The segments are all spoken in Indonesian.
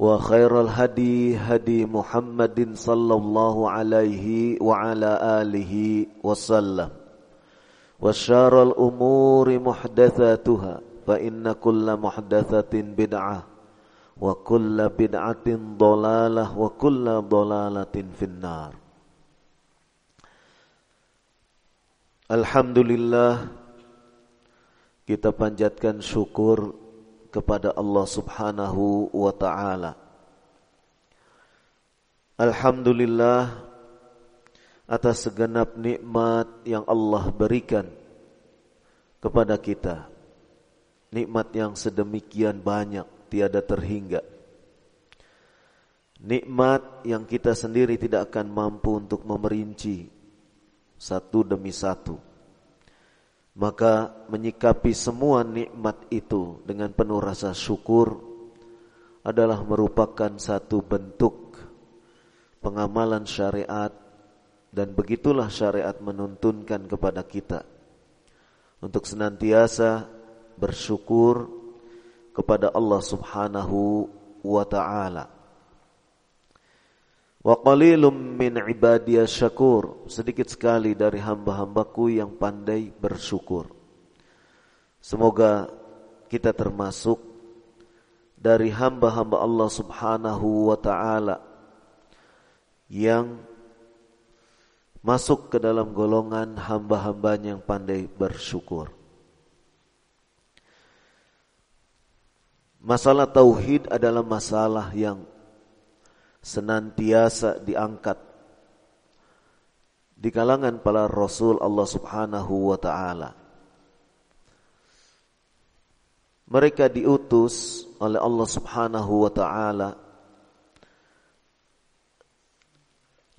وخير الهدي هدي محمد صلى الله عليه وعلى آله وسلم وشار الأمور محدثاتها فإن كل محدثة بدعة وكل بدعة ضلالة وكل ضلالة في النار Alhamdulillah kita panjatkan syukur kepada Allah Subhanahu wa taala. Alhamdulillah atas segenap nikmat yang Allah berikan kepada kita. Nikmat yang sedemikian banyak tiada terhingga. Nikmat yang kita sendiri tidak akan mampu untuk memerinci satu demi satu maka menyikapi semua nikmat itu dengan penuh rasa syukur adalah merupakan satu bentuk pengamalan syariat dan begitulah syariat menuntunkan kepada kita untuk senantiasa bersyukur kepada Allah Subhanahu wa taala. Wa qalilum min ibadiyas syakur. Sedikit sekali dari hamba-hambaku yang pandai bersyukur. Semoga kita termasuk dari hamba-hamba Allah subhanahu wa ta'ala Yang masuk ke dalam golongan hamba-hambanya yang pandai bersyukur. Masalah tauhid adalah masalah yang senantiasa diangkat di kalangan para rasul Allah Subhanahu wa taala. Mereka diutus oleh Allah Subhanahu wa taala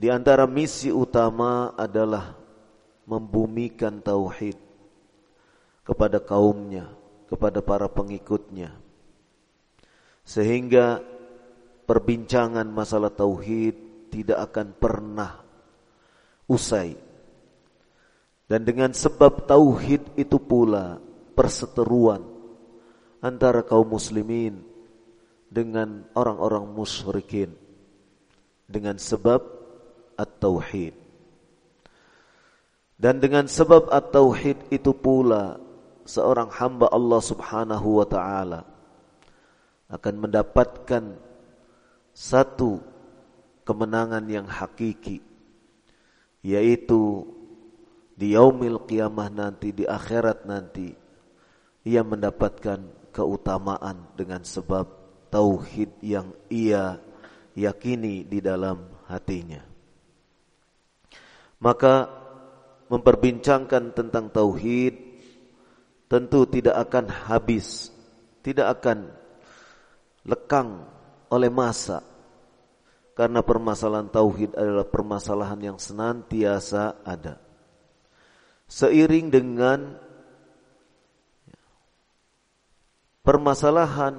Di antara misi utama adalah membumikan tauhid kepada kaumnya, kepada para pengikutnya. Sehingga perbincangan masalah tauhid tidak akan pernah usai. Dan dengan sebab tauhid itu pula perseteruan antara kaum muslimin dengan orang-orang musyrikin dengan sebab at-tauhid. Dan dengan sebab at-tauhid itu pula seorang hamba Allah Subhanahu wa taala akan mendapatkan satu kemenangan yang hakiki yaitu di yaumil qiyamah nanti di akhirat nanti ia mendapatkan keutamaan dengan sebab tauhid yang ia yakini di dalam hatinya. Maka memperbincangkan tentang tauhid tentu tidak akan habis, tidak akan lekang oleh masa. Karena permasalahan tauhid adalah permasalahan yang senantiasa ada. Seiring dengan permasalahan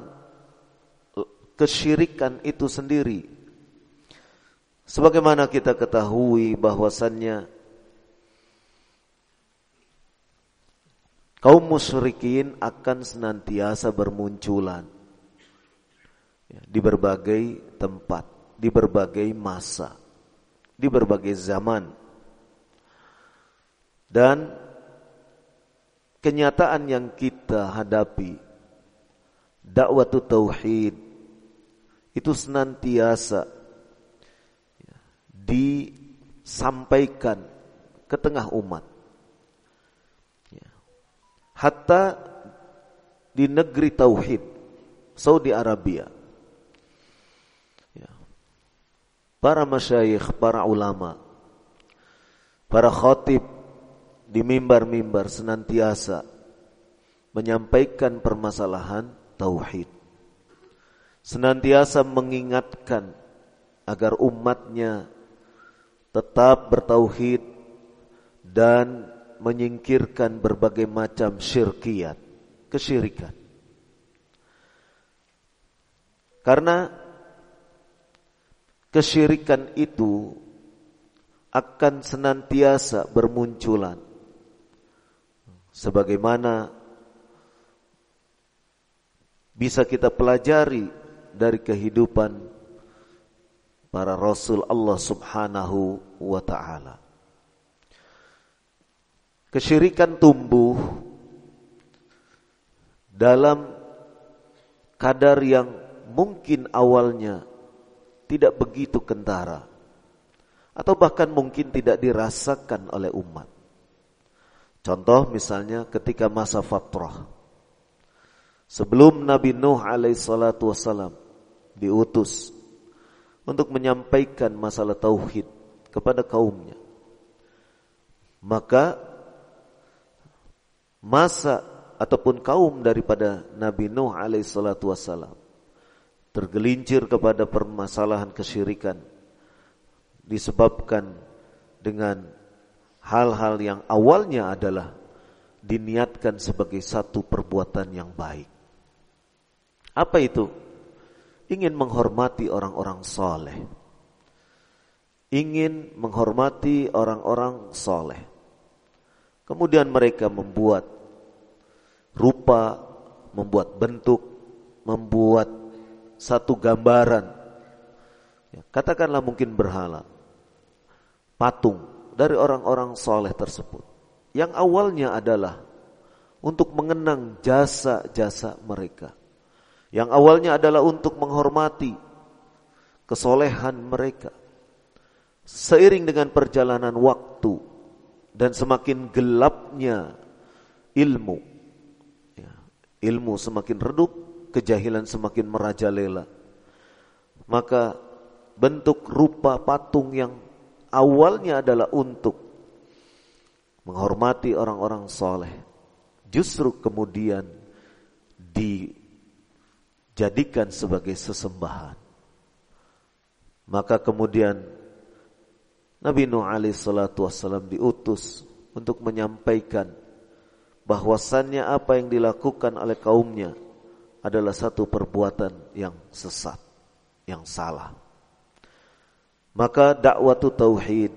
kesyirikan itu sendiri. Sebagaimana kita ketahui bahwasannya kaum musyrikin akan senantiasa bermunculan di berbagai tempat, di berbagai masa, di berbagai zaman. Dan kenyataan yang kita hadapi dakwah tauhid itu senantiasa disampaikan ke tengah umat hatta di negeri tauhid Saudi Arabia ya. Para masyayikh, para ulama para khatib di mimbar-mimbar senantiasa menyampaikan permasalahan tauhid senantiasa mengingatkan agar umatnya tetap bertauhid dan menyingkirkan berbagai macam syirkiat, kesyirikan. Karena kesyirikan itu akan senantiasa bermunculan. Sebagaimana bisa kita pelajari dari kehidupan para rasul Allah Subhanahu wa taala. Kesyirikan tumbuh dalam kadar yang mungkin awalnya tidak begitu kentara atau bahkan mungkin tidak dirasakan oleh umat. Contoh misalnya ketika masa fatrah. Sebelum Nabi Nuh alaihissalatu diutus untuk menyampaikan masalah tauhid kepada kaumnya. Maka masa ataupun kaum daripada Nabi Nuh alaihissalatu wassalam tergelincir kepada permasalahan kesyirikan disebabkan dengan hal-hal yang awalnya adalah diniatkan sebagai satu perbuatan yang baik. Apa itu? Ingin menghormati orang-orang soleh. Ingin menghormati orang-orang soleh. Kemudian mereka membuat rupa, membuat bentuk, membuat satu gambaran. Ya, katakanlah mungkin berhala, patung dari orang-orang soleh tersebut. Yang awalnya adalah untuk mengenang jasa-jasa mereka. Yang awalnya adalah untuk menghormati kesolehan mereka. Seiring dengan perjalanan waktu dan semakin gelapnya ilmu, ilmu semakin redup, kejahilan semakin merajalela. Maka bentuk rupa patung yang awalnya adalah untuk menghormati orang-orang soleh, justru kemudian dijadikan sebagai sesembahan. Maka kemudian Nabi Nuh alaihissalatu wassalam diutus untuk menyampaikan bahwasannya apa yang dilakukan oleh kaumnya adalah satu perbuatan yang sesat, yang salah. Maka dakwah tauhid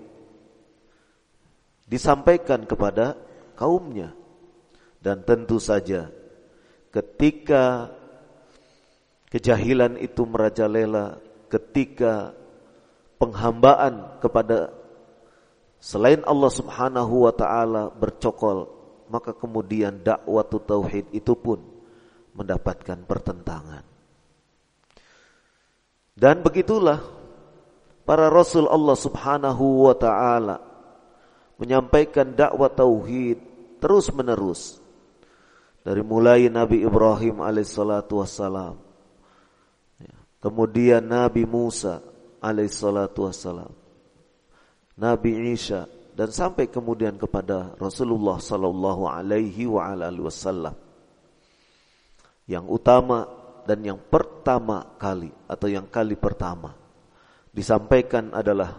disampaikan kepada kaumnya dan tentu saja ketika kejahilan itu merajalela, ketika penghambaan kepada selain Allah Subhanahu wa taala bercokol maka kemudian dakwah tauhid itu pun mendapatkan pertentangan. Dan begitulah para rasul Allah Subhanahu wa taala menyampaikan dakwah tauhid terus-menerus dari mulai Nabi Ibrahim alaihissalatu wassalam ya, kemudian Nabi Musa alaihissalatu wassalam Nabi Isa dan sampai kemudian kepada Rasulullah sallallahu alaihi wa alihi wasallam. Yang utama dan yang pertama kali atau yang kali pertama disampaikan adalah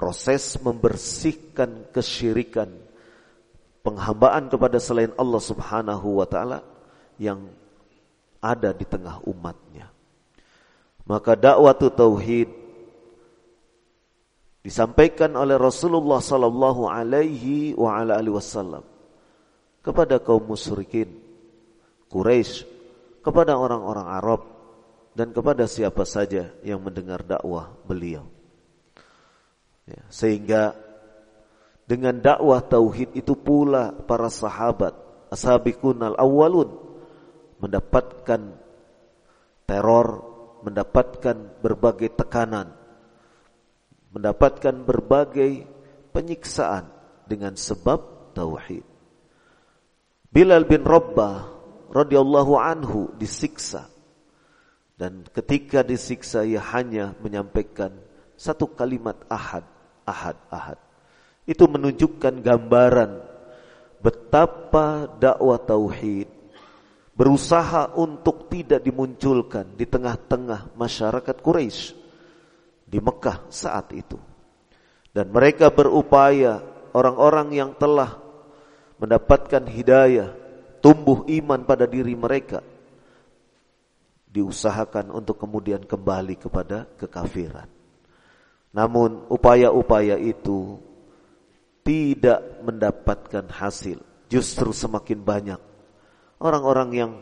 proses membersihkan kesyirikan penghambaan kepada selain Allah Subhanahu wa taala yang ada di tengah umatnya. Maka dakwah tauhid disampaikan oleh Rasulullah sallallahu alaihi wa ala alihi wasallam kepada kaum musyrikin Quraisy, kepada orang-orang Arab dan kepada siapa saja yang mendengar dakwah beliau. Ya, sehingga dengan dakwah tauhid itu pula para sahabat ashabikun al-awwalun mendapatkan teror, mendapatkan berbagai tekanan, mendapatkan berbagai penyiksaan dengan sebab tauhid. Bilal bin Rabbah radhiyallahu anhu disiksa dan ketika disiksa ia hanya menyampaikan satu kalimat ahad ahad, ahad. Itu menunjukkan gambaran betapa dakwah tauhid berusaha untuk tidak dimunculkan di tengah-tengah masyarakat Quraisy di Mekah saat itu. Dan mereka berupaya orang-orang yang telah mendapatkan hidayah, tumbuh iman pada diri mereka diusahakan untuk kemudian kembali kepada kekafiran. Namun upaya-upaya itu tidak mendapatkan hasil. Justru semakin banyak orang-orang yang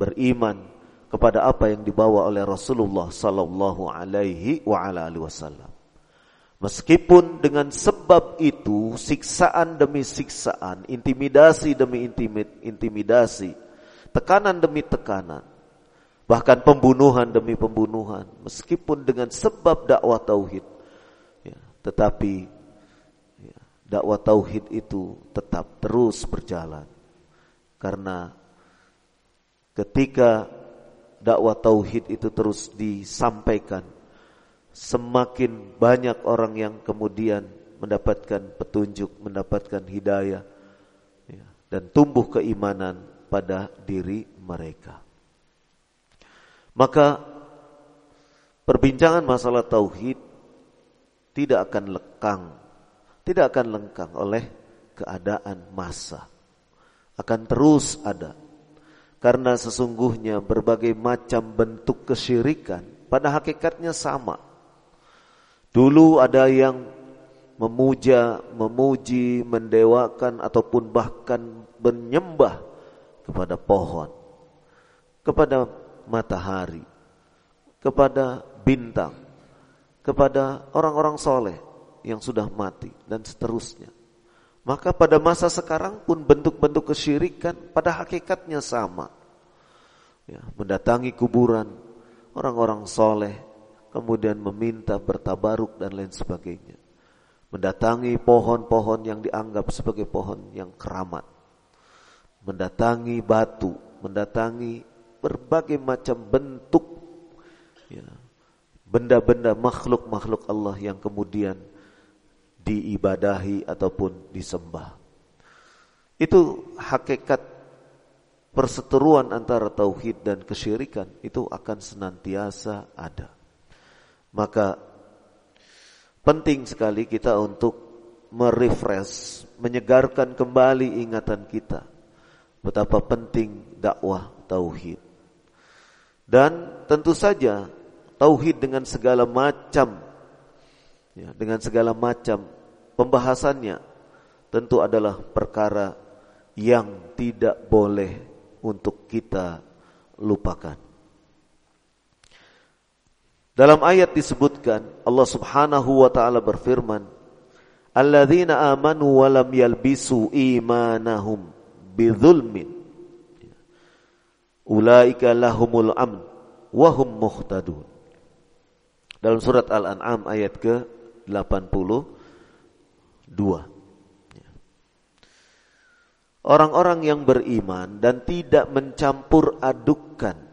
beriman kepada apa yang dibawa oleh Rasulullah sallallahu alaihi wa ala alihi wasallam. Meskipun dengan sebab itu siksaan demi siksaan, intimidasi demi intimidasi, tekanan demi tekanan, bahkan pembunuhan demi pembunuhan, meskipun dengan sebab dakwah tauhid, tetapi ya, dakwah tauhid itu tetap terus berjalan. Karena ketika dakwah tauhid itu terus disampaikan, semakin banyak orang yang kemudian mendapatkan petunjuk, mendapatkan hidayah, ya, dan tumbuh keimanan pada diri mereka. Maka perbincangan masalah tauhid tidak akan lekang, tidak akan lengkang oleh keadaan masa. Akan terus ada. Karena sesungguhnya berbagai macam bentuk kesyirikan pada hakikatnya sama. Dulu ada yang memuja, memuji, mendewakan ataupun bahkan menyembah kepada pohon, kepada matahari, kepada bintang, kepada orang-orang soleh yang sudah mati dan seterusnya. Maka pada masa sekarang pun bentuk-bentuk kesyirikan pada hakikatnya sama. Ya, mendatangi kuburan orang-orang soleh, kemudian meminta bertabaruk dan lain sebagainya. Mendatangi pohon-pohon yang dianggap sebagai pohon yang keramat. Mendatangi batu, mendatangi berbagai macam bentuk ya, benda-benda makhluk-makhluk Allah yang kemudian diibadahi ataupun disembah. Itu hakikat perseteruan antara tauhid dan kesyirikan itu akan senantiasa ada. Maka penting sekali kita untuk merefresh, menyegarkan kembali ingatan kita betapa penting dakwah tauhid. Dan tentu saja tauhid dengan segala macam ya, dengan segala macam pembahasannya tentu adalah perkara yang tidak boleh untuk kita lupakan. Dalam ayat disebutkan Allah Subhanahu wa taala berfirman, "Alladzina amanu wa lam yalbisu imanahum bidzulmin ulaika lahumul amn wa hum muhtadun." Dalam surat Al-An'am ayat ke-82. Orang-orang yang beriman dan tidak mencampur adukan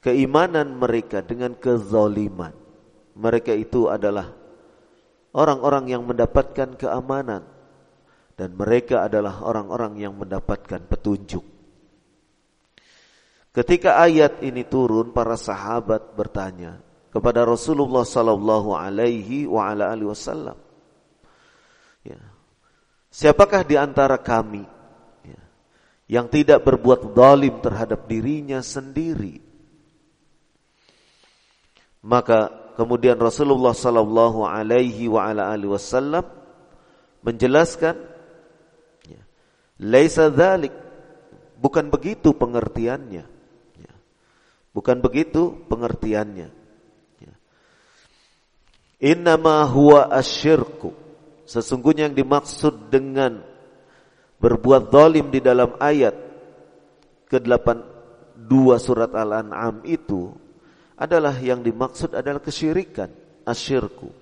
keimanan mereka dengan kezaliman. Mereka itu adalah orang-orang yang mendapatkan keamanan dan mereka adalah orang-orang yang mendapatkan petunjuk. Ketika ayat ini turun, para sahabat bertanya kepada Rasulullah sallallahu alaihi wasallam. Ya. Siapakah di antara kami ya, yang tidak berbuat zalim terhadap dirinya sendiri? Maka kemudian Rasulullah sallallahu alaihi wasallam menjelaskan ya, laisa dzalik bukan begitu pengertiannya. Bukan begitu pengertiannya. Ya. Innama huwa asyirku. Sesungguhnya yang dimaksud dengan berbuat zalim di dalam ayat ke-82 surat Al-An'am itu adalah yang dimaksud adalah kesyirikan, asyirku.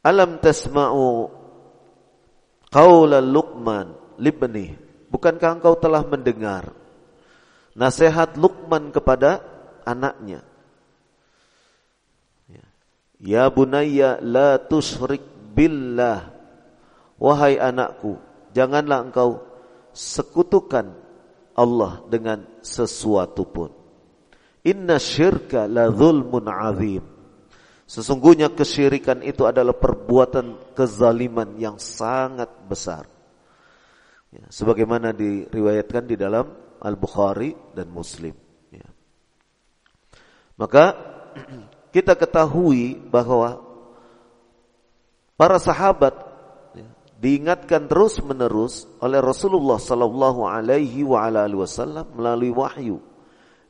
Alam tasma'u qaula Luqman libni. Bukankah engkau telah mendengar nasihat Luqman kepada anaknya. Ya, ya bunayya la tusyrik billah. Wahai anakku, janganlah engkau sekutukan Allah dengan sesuatu pun. Inna syirka la zulmun azim. Sesungguhnya kesyirikan itu adalah perbuatan kezaliman yang sangat besar. Ya, sebagaimana diriwayatkan di dalam Al-Bukhari dan Muslim. Ya. Maka kita ketahui bahwa para sahabat ya, diingatkan terus menerus oleh Rasulullah Sallallahu Alaihi Wasallam melalui wahyu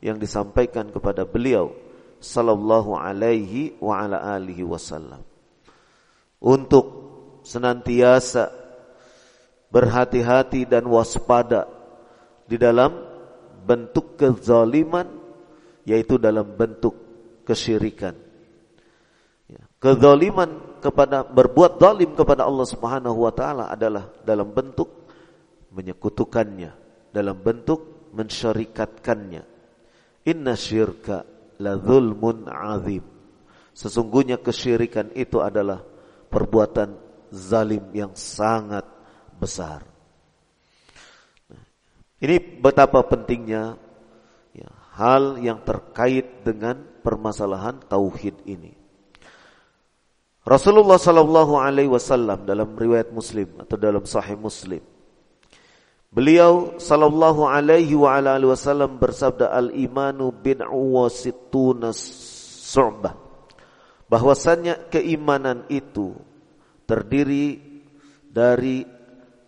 yang disampaikan kepada beliau Sallallahu Alaihi Wasallam untuk senantiasa berhati-hati dan waspada di dalam bentuk kezaliman yaitu dalam bentuk kesyirikan. Ya, kezaliman kepada berbuat zalim kepada Allah Subhanahu wa taala adalah dalam bentuk menyekutukannya, dalam bentuk mensyarikatkannya. Inna syirka la zulmun azim. Sesungguhnya kesyirikan itu adalah perbuatan zalim yang sangat besar. Ini betapa pentingnya ya, hal yang terkait dengan permasalahan tauhid ini. Rasulullah Sallallahu Alaihi Wasallam dalam riwayat Muslim atau dalam Sahih Muslim, beliau Sallallahu Alaihi Wasallam bersabda al imanu bin wasituna su'bah. Bahwasannya keimanan itu terdiri dari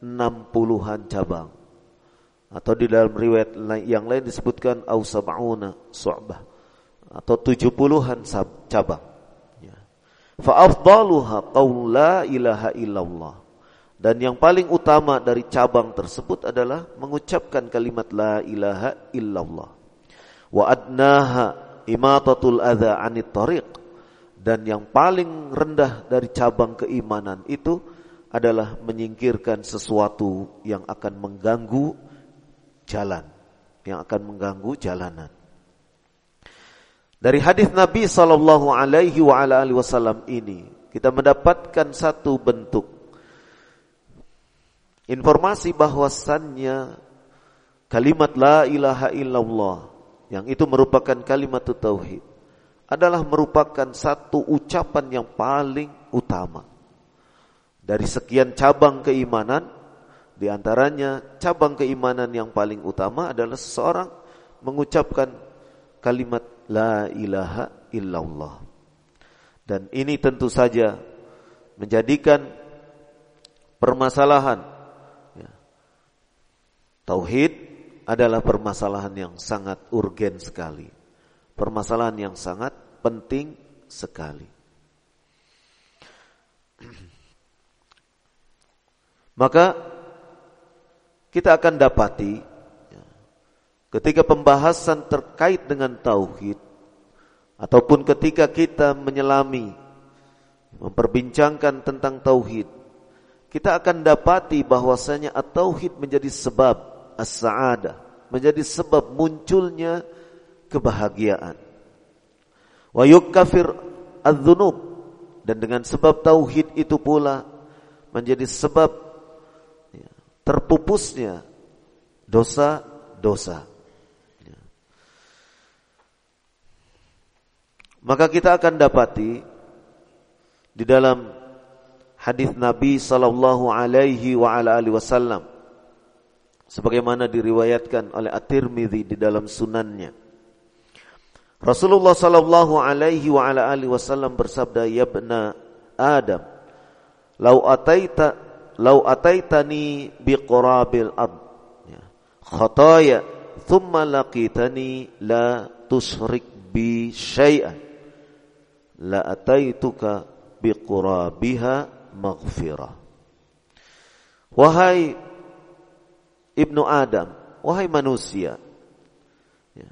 enam puluhan cabang. Atau di dalam riwayat yang lain disebutkan au sab'una su'bah. Atau tujuh puluhan cabang. Ya. fa afdaluha qaul la ilaha illallah dan yang paling utama dari cabang tersebut adalah mengucapkan kalimat la ilaha illallah. Wa adnaha imatatul adza anit tariq. Dan yang paling rendah dari cabang keimanan itu adalah menyingkirkan sesuatu yang akan mengganggu jalan. Yang akan mengganggu jalanan. Dari hadis Nabi sallallahu alaihi wasallam ini kita mendapatkan satu bentuk informasi bahwasannya kalimat la ilaha illallah yang itu merupakan kalimat tauhid adalah merupakan satu ucapan yang paling utama. Dari sekian cabang keimanan di antaranya cabang keimanan yang paling utama adalah seseorang mengucapkan kalimat la ilaha illallah. Dan ini tentu saja menjadikan permasalahan tauhid adalah permasalahan yang sangat urgen sekali. Permasalahan yang sangat penting sekali. Maka kita akan dapati ya, ketika pembahasan terkait dengan tauhid ataupun ketika kita menyelami memperbincangkan tentang tauhid kita akan dapati bahwasanya at-tauhid menjadi sebab as-sa'adah menjadi sebab munculnya kebahagiaan wa yukaffir adz-dzunub dan dengan sebab tauhid itu pula menjadi sebab ya, terpupusnya dosa-dosa. Ya. Maka kita akan dapati di dalam hadis Nabi sallallahu alaihi wa ala alihi wasallam sebagaimana diriwayatkan oleh At-Tirmizi di dalam sunannya. Rasulullah sallallahu alaihi wa ala alihi wasallam bersabda, "Ya ibna Adam, lau ataita lau ataitani biqurabil ab ya, khataya thumma laqitani la tusyrik bi syai'an la ataituka biqurabiha maghfirah. Wahai ibnu Adam, wahai manusia, ya,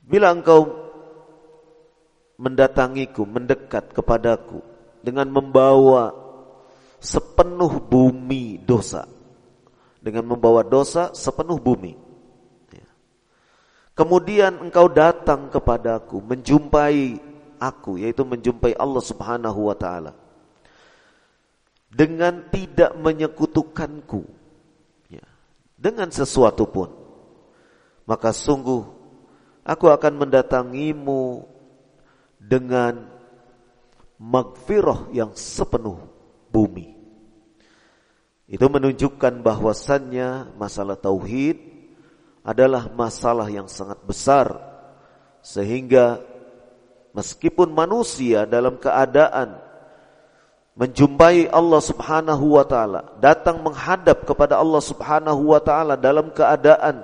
bila engkau mendatangiku, mendekat kepadaku dengan membawa sepenuh bumi dosa, dengan membawa dosa sepenuh bumi. Ya. Kemudian engkau datang kepadaku, menjumpai aku, yaitu menjumpai Allah Subhanahu wa Ta'ala dengan tidak menyekutukanku dengan sesuatu pun. Maka sungguh aku akan mendatangimu dengan magfirah yang sepenuh bumi. Itu menunjukkan bahwasannya masalah tauhid adalah masalah yang sangat besar. Sehingga meskipun manusia dalam keadaan menjumpai Allah Subhanahu wa taala, datang menghadap kepada Allah Subhanahu wa taala dalam keadaan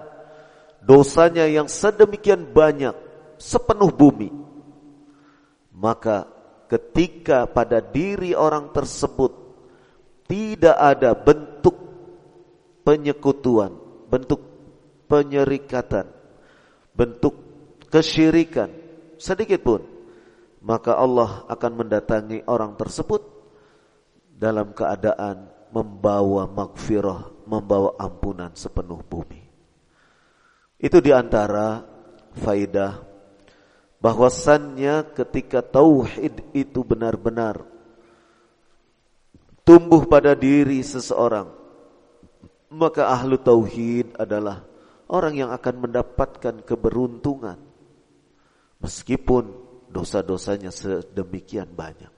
dosanya yang sedemikian banyak sepenuh bumi. Maka ketika pada diri orang tersebut tidak ada bentuk penyekutuan, bentuk penyerikatan, bentuk kesyirikan sedikit pun, maka Allah akan mendatangi orang tersebut dalam keadaan membawa magfirah, membawa ampunan sepenuh bumi. Itu di antara faidah bahwasannya ketika tauhid itu benar-benar tumbuh pada diri seseorang, maka ahlu tauhid adalah orang yang akan mendapatkan keberuntungan meskipun dosa-dosanya sedemikian banyak.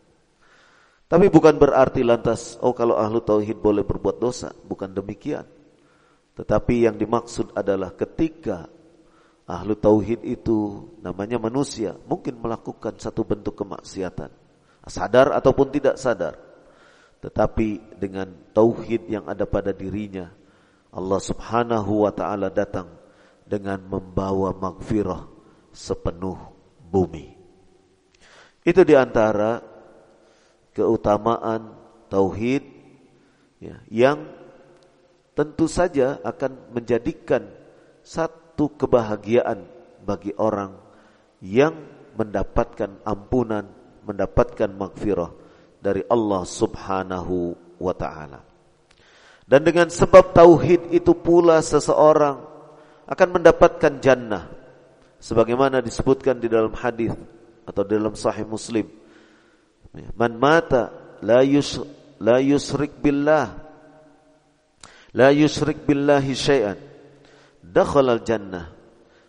Tapi bukan berarti lantas, oh kalau ahlu tauhid boleh berbuat dosa. Bukan demikian. Tetapi yang dimaksud adalah ketika ahlu tauhid itu namanya manusia, mungkin melakukan satu bentuk kemaksiatan. Sadar ataupun tidak sadar. Tetapi dengan tauhid yang ada pada dirinya, Allah subhanahu wa ta'ala datang dengan membawa magfirah sepenuh bumi. Itu di antara keutamaan tauhid ya, yang tentu saja akan menjadikan satu kebahagiaan bagi orang yang mendapatkan ampunan, mendapatkan magfirah dari Allah Subhanahu wa taala. Dan dengan sebab tauhid itu pula seseorang akan mendapatkan jannah sebagaimana disebutkan di dalam hadis atau dalam sahih Muslim Man mata la yus la yusrik billah la yusrik billahi syai'an dakhala al jannah.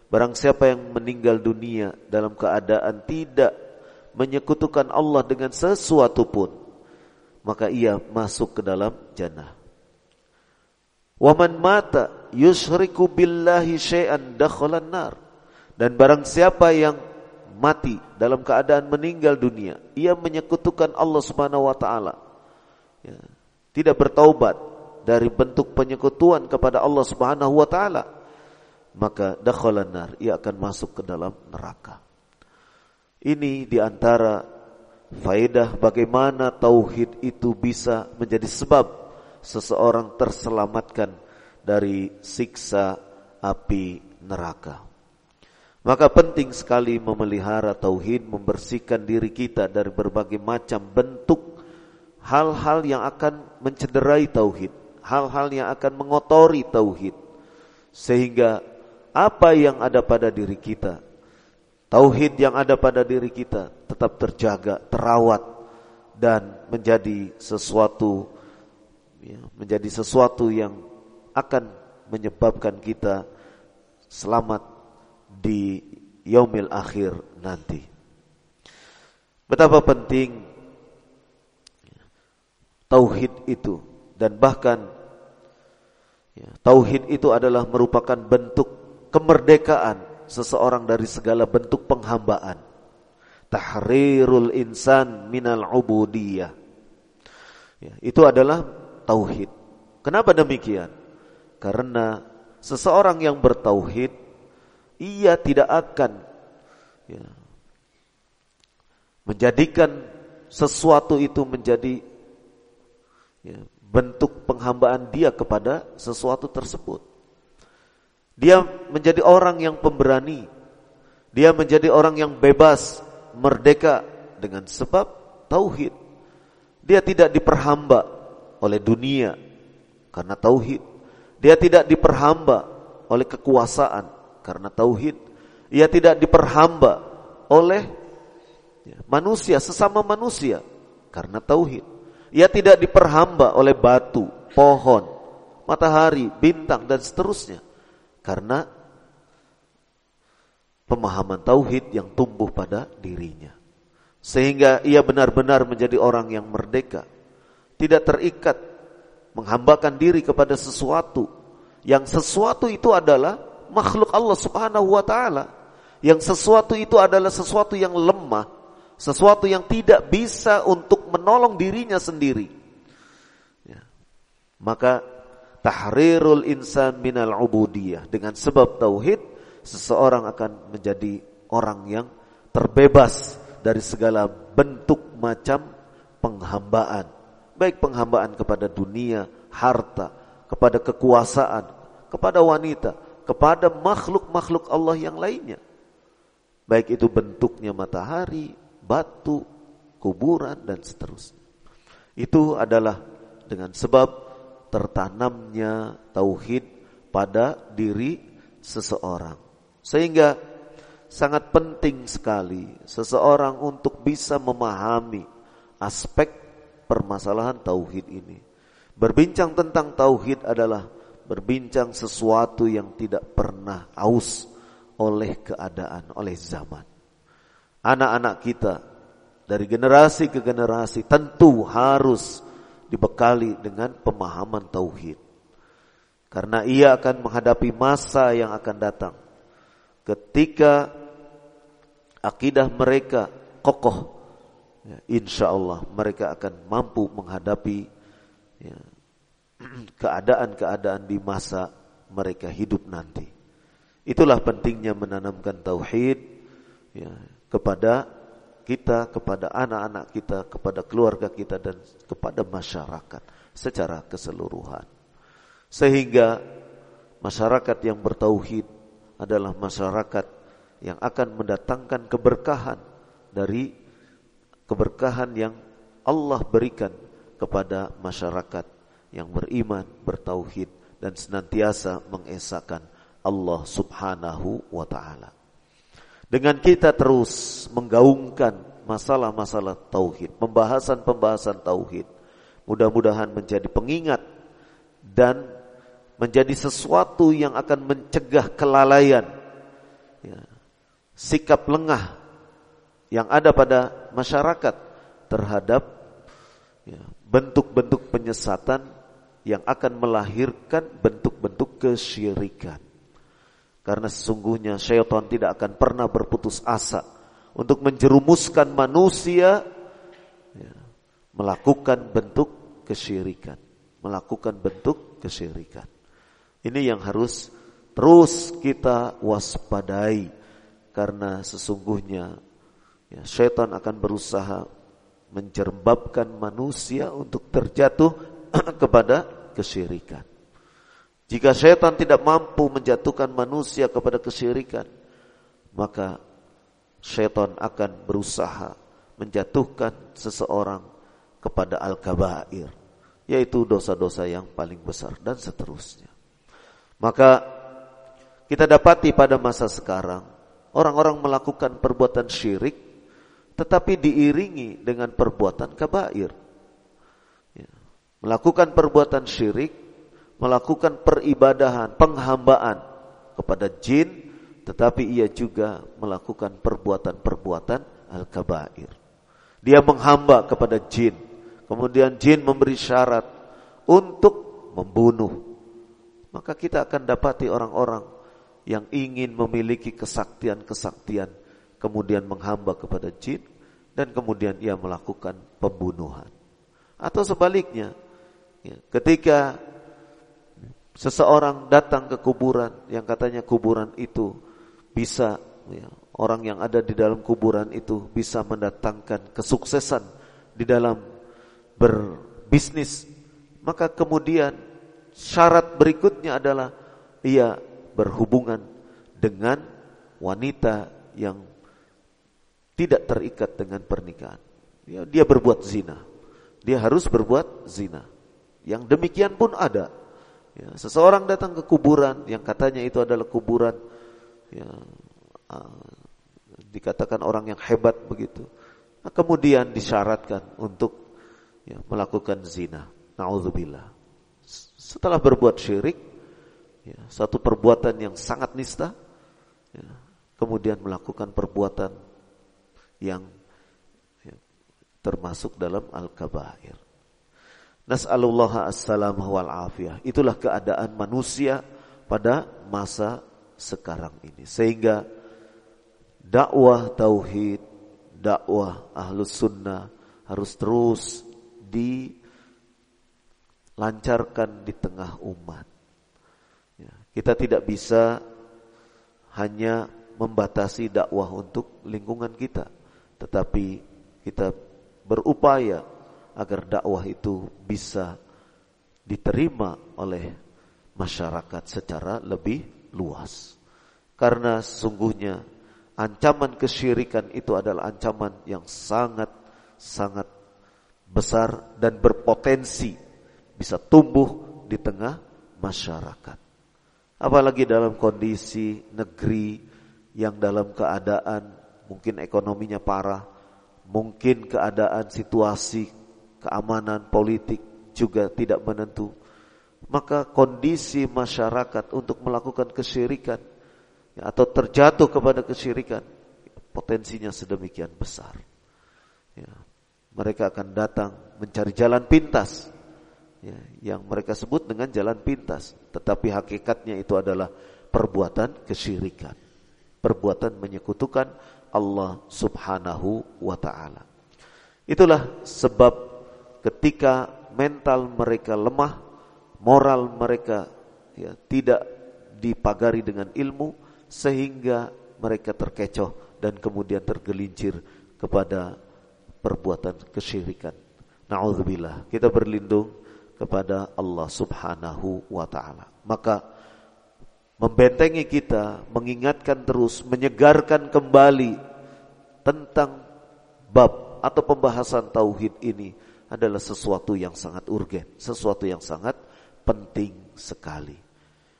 Barang siapa yang meninggal dunia dalam keadaan tidak menyekutukan Allah dengan sesuatu pun, maka ia masuk ke dalam jannah. Wa man mata yusriku billahi syai'an dakhala nar. Dan barang siapa yang mati dalam keadaan meninggal dunia, ia menyekutukan Allah Subhanahu wa taala. Ya, tidak bertaubat dari bentuk penyekutuan kepada Allah Subhanahu wa taala, maka dakhalan nar, ia akan masuk ke dalam neraka. Ini di antara faedah bagaimana tauhid itu bisa menjadi sebab seseorang terselamatkan dari siksa api neraka. Maka penting sekali memelihara tauhid, membersihkan diri kita dari berbagai macam bentuk hal-hal yang akan mencederai tauhid, hal-hal yang akan mengotori tauhid. Sehingga apa yang ada pada diri kita, tauhid yang ada pada diri kita tetap terjaga, terawat dan menjadi sesuatu ya, menjadi sesuatu yang akan menyebabkan kita selamat di yaumil akhir nanti. Betapa penting tauhid itu dan bahkan ya, tauhid itu adalah merupakan bentuk kemerdekaan seseorang dari segala bentuk penghambaan. Tahrirul insan minal ubudiyah. Ya, itu adalah tauhid. Kenapa demikian? Karena seseorang yang bertauhid ia tidak akan ya, menjadikan sesuatu itu menjadi ya, bentuk penghambaan dia kepada sesuatu tersebut. Dia menjadi orang yang pemberani. Dia menjadi orang yang bebas, merdeka dengan sebab tauhid. Dia tidak diperhamba oleh dunia karena tauhid. Dia tidak diperhamba oleh kekuasaan karena tauhid. Ia tidak diperhamba oleh manusia sesama manusia karena tauhid. Ia tidak diperhamba oleh batu, pohon, matahari, bintang dan seterusnya karena pemahaman tauhid yang tumbuh pada dirinya. Sehingga ia benar-benar menjadi orang yang merdeka, tidak terikat menghambakan diri kepada sesuatu yang sesuatu itu adalah makhluk Allah Subhanahu wa taala. Yang sesuatu itu adalah sesuatu yang lemah, sesuatu yang tidak bisa untuk menolong dirinya sendiri. Ya. Maka tahrirul insan minal ubudiyah dengan sebab tauhid seseorang akan menjadi orang yang terbebas dari segala bentuk macam penghambaan, baik penghambaan kepada dunia, harta, kepada kekuasaan, kepada wanita, kepada makhluk-makhluk Allah yang lainnya. Baik itu bentuknya matahari, batu, kuburan dan seterusnya. Itu adalah dengan sebab tertanamnya tauhid pada diri seseorang. Sehingga sangat penting sekali seseorang untuk bisa memahami aspek permasalahan tauhid ini. Berbincang tentang tauhid adalah berbincang sesuatu yang tidak pernah aus oleh keadaan, oleh zaman. Anak-anak kita dari generasi ke generasi tentu harus dibekali dengan pemahaman tauhid. Karena ia akan menghadapi masa yang akan datang ketika akidah mereka kokoh, ya, insya Allah mereka akan mampu menghadapi ya, keadaan-keadaan di masa mereka hidup nanti. Itulah pentingnya menanamkan tauhid ya, kepada kita, kepada anak-anak kita, kepada keluarga kita dan kepada masyarakat secara keseluruhan. Sehingga masyarakat yang bertauhid adalah masyarakat yang akan mendatangkan keberkahan dari keberkahan yang Allah berikan kepada masyarakat yang beriman, bertauhid dan senantiasa mengesahkan Allah Subhanahu wa taala. Dengan kita terus menggaungkan masalah-masalah tauhid, pembahasan-pembahasan tauhid, mudah-mudahan menjadi pengingat dan menjadi sesuatu yang akan mencegah kelalaian, ya, sikap lengah yang ada pada masyarakat terhadap ya, bentuk-bentuk penyesatan yang akan melahirkan bentuk-bentuk kesyirikan. Karena sesungguhnya syaitan tidak akan pernah berputus asa untuk menjerumuskan manusia ya, melakukan bentuk kesyirikan, melakukan bentuk kesyirikan. Ini yang harus terus kita waspadai karena sesungguhnya ya, syaitan akan berusaha menjerembabkan manusia untuk terjatuh kepada kesyirikan. Jika setan tidak mampu menjatuhkan manusia kepada kesyirikan, maka setan akan berusaha menjatuhkan seseorang kepada al-kabair, yaitu dosa-dosa yang paling besar dan seterusnya. Maka kita dapati pada masa sekarang orang-orang melakukan perbuatan syirik tetapi diiringi dengan perbuatan kabair. Melakukan perbuatan syirik, melakukan peribadahan, penghambaan kepada jin, tetapi ia juga melakukan perbuatan-perbuatan al-kabair. Dia menghamba kepada jin, kemudian jin memberi syarat untuk membunuh. Maka kita akan dapati orang-orang yang ingin memiliki kesaktian-kesaktian kemudian menghamba kepada jin dan kemudian ia melakukan pembunuhan. Atau sebaliknya, ya, ketika seseorang datang ke kuburan yang katanya kuburan itu bisa ya, orang yang ada di dalam kuburan itu bisa mendatangkan kesuksesan di dalam berbisnis, maka kemudian syarat berikutnya adalah ia berhubungan dengan wanita yang tidak terikat dengan pernikahan. Ya, dia berbuat zina. Dia harus berbuat zina. Yang demikian pun ada. Ya, seseorang datang ke kuburan yang katanya itu adalah kuburan ya, uh, dikatakan orang yang hebat begitu. Nah, kemudian disyaratkan untuk ya, melakukan zina. Nauzubillah. Setelah berbuat syirik, ya, satu perbuatan yang sangat nista, ya, kemudian melakukan perbuatan yang ya, termasuk dalam al-kabair. Nas'alullah as-salamah wal afiyah. Itulah keadaan manusia pada masa sekarang ini. Sehingga dakwah tauhid, dakwah ahlus sunnah harus terus dilancarkan di tengah umat. Ya, kita tidak bisa hanya membatasi dakwah untuk lingkungan kita tetapi kita berupaya agar dakwah itu bisa diterima oleh masyarakat secara lebih luas. Karena sesungguhnya ancaman kesyirikan itu adalah ancaman yang sangat sangat besar dan berpotensi bisa tumbuh di tengah masyarakat. Apalagi dalam kondisi negeri yang dalam keadaan mungkin ekonominya parah, mungkin keadaan situasi keamanan politik juga tidak menentu. Maka kondisi masyarakat untuk melakukan kesyirikan ya, atau terjatuh kepada kesyirikan potensinya sedemikian besar. Ya, mereka akan datang mencari jalan pintas ya, yang mereka sebut dengan jalan pintas, tetapi hakikatnya itu adalah perbuatan kesyirikan, perbuatan menyekutukan Allah Subhanahu wa taala. Itulah sebab ketika mental mereka lemah, moral mereka ya tidak dipagari dengan ilmu sehingga mereka terkecoh dan kemudian tergelincir kepada perbuatan kesyirikan. Nauzubillah. Kita berlindung kepada Allah Subhanahu wa taala. Maka membentengi kita, mengingatkan terus, menyegarkan kembali tentang bab atau pembahasan tauhid ini adalah sesuatu yang sangat urgen, sesuatu yang sangat penting sekali.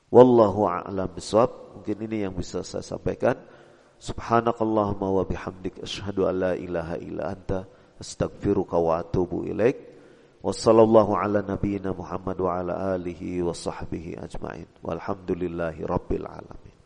Wallahu a'lam bishawab. Mungkin ini yang bisa saya sampaikan. Subhanakallahumma wa bihamdik asyhadu an la ilaha illa anta astaghfiruka wa atubu ilaik. Wassallallahu ala nabiyyina Muhammad wa ala alihi wa sahbihi ajma'in. Walhamdulillahi rabbil alamin.